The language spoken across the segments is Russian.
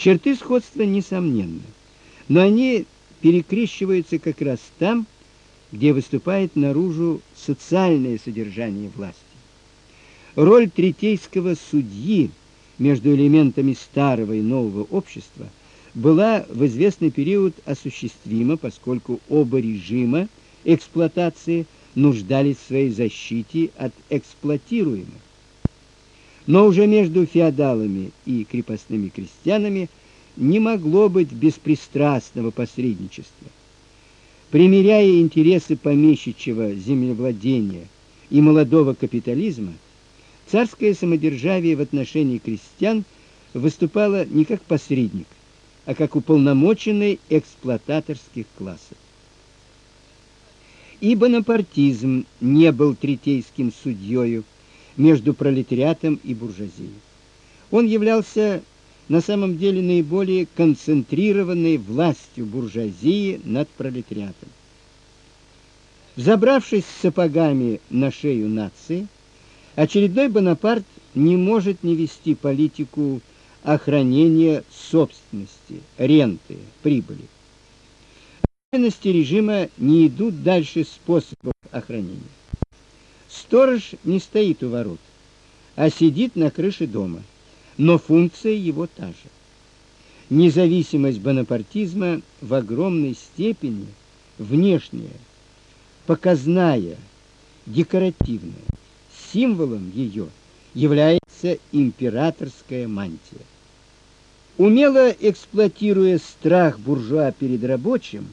Черты сходства несомненны, но они перекрещиваются как раз там, где выступает наружу социальное содержание власти. Роль третейского судьи между элементами старого и нового общества была в известный период осуществима, поскольку оба режима эксплуатации нуждались в своей защите от эксплуатируемых. Но уже между феодалами и крепостными крестьянами не могло быть беспристрастного посредничества. Примеряя интересы помещичьего землевладения и молодого капитализма, царское самодержавие в отношении крестьян выступало не как посредник, а как уполномоченный эксплуататорских классов. И бонапартизм не был третейским судьёю между пролетариатом и буржуазией. Он являлся на самом деле наиболее концентрированной властью буржуазии над пролетариатом. Забравшись сапогами на шею нации, очередной Бонапарт не может не вести политику охранения собственности, ренты, прибыли. Особенности режима не идут дальше способов охранения. Сторож не стоит у ворот, а сидит на крыше дома но функция его та же. Независимость бонапартизма в огромной степени внешняя, показная, декоративная. Символом ее является императорская мантия. Умело эксплуатируя страх буржуа перед рабочим,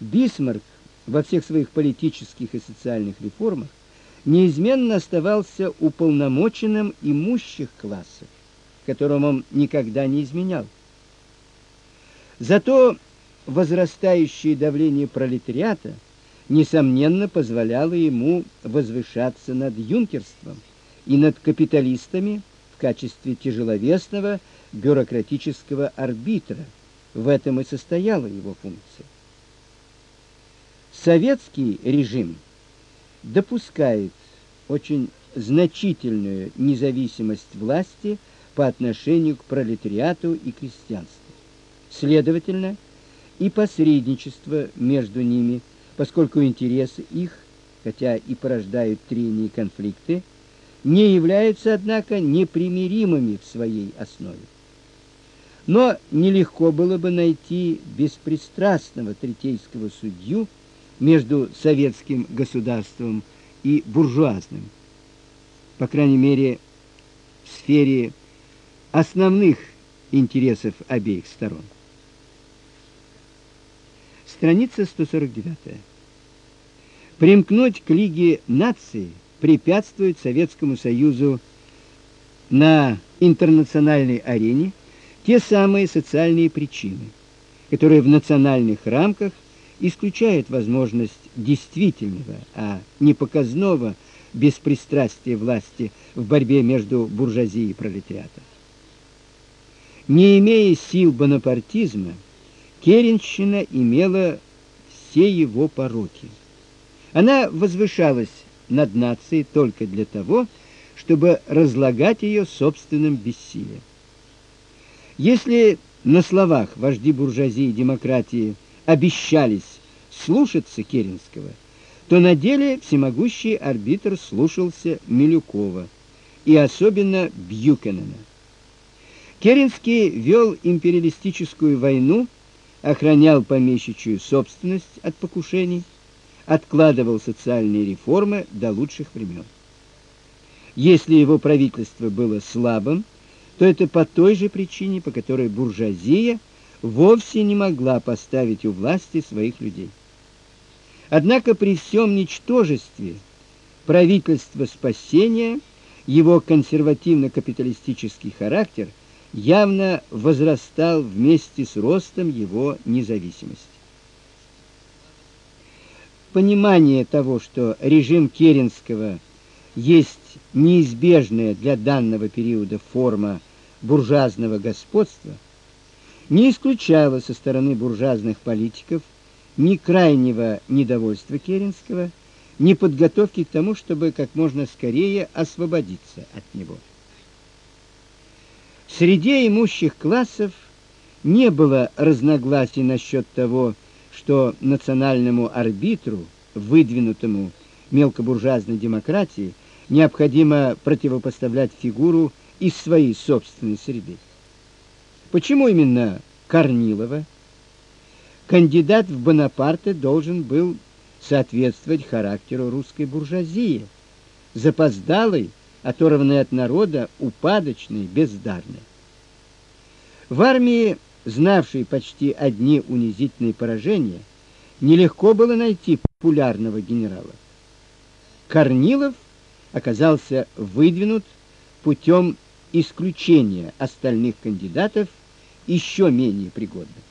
Бисмарк во всех своих политических и социальных реформах неизменно оставался уполномоченным имущих классов которому он никогда не изменял. Зато возрастающее давление пролетариата несомненно позволяло ему возвышаться над юнкерством и над капиталистами в качестве тяжеловесного бюрократического арбитра. В этом и состояла его функция. Советский режим допускает очень значительную независимость власти по отношению к пролетариату и крестьянству. Следовательно, и посредничество между ними, поскольку интересы их, хотя и порождают трения и конфликты, не являются, однако, непримиримыми в своей основе. Но нелегко было бы найти беспристрастного третейского судью между советским государством и буржуазным. По крайней мере, в сфере основных интересов обеих сторон. Страница 149. Примкнуть к Лиге наций препятствует Советскому Союзу на интернациональной арене те самые социальные причины, которые в национальных рамках исключают возможность действительного, а не показного беспристрастия власти в борьбе между буржуазией и пролетариатом. Не имея сил бонапартизма, Керенщина имела все его пороки. Она возвышалась над нацией только для того, чтобы разлагать ее собственным бессилием. Если на словах вожди буржуазии и демократии обещались слушаться Керенского, то на деле всемогущий арбитр слушался Милюкова и особенно Бьюкенена. Керенский вел империалистическую войну, охранял помещичью собственность от покушений, откладывал социальные реформы до лучших времен. Если его правительство было слабым, то это по той же причине, по которой буржуазия вовсе не могла поставить у власти своих людей. Однако при всем ничтожестве правительство спасения, его консервативно-капиталистический характер – явно возрастал вместе с ростом его независимости. Понимание того, что режим Керенского есть неизбежная для данного периода форма буржуазного господства, не исключало со стороны буржуазных политиков ни крайнего недовольства Керенского, ни подготовки к тому, чтобы как можно скорее освободиться от него. Среди имущих классов не было разногласий насчет того, что национальному арбитру, выдвинутому мелкобуржуазной демократии, необходимо противопоставлять фигуру из своей собственной среды. Почему именно Корнилова? Кандидат в Бонапарты должен был соответствовать характеру русской буржуазии, запоздалой, оторванной от народа, упадочной, бездарной. В армии, знавшей почти одни унизительные поражения, нелегко было найти популярного генерала. Корнилов оказался выдвинут путем исключения остальных кандидатов еще менее пригодных.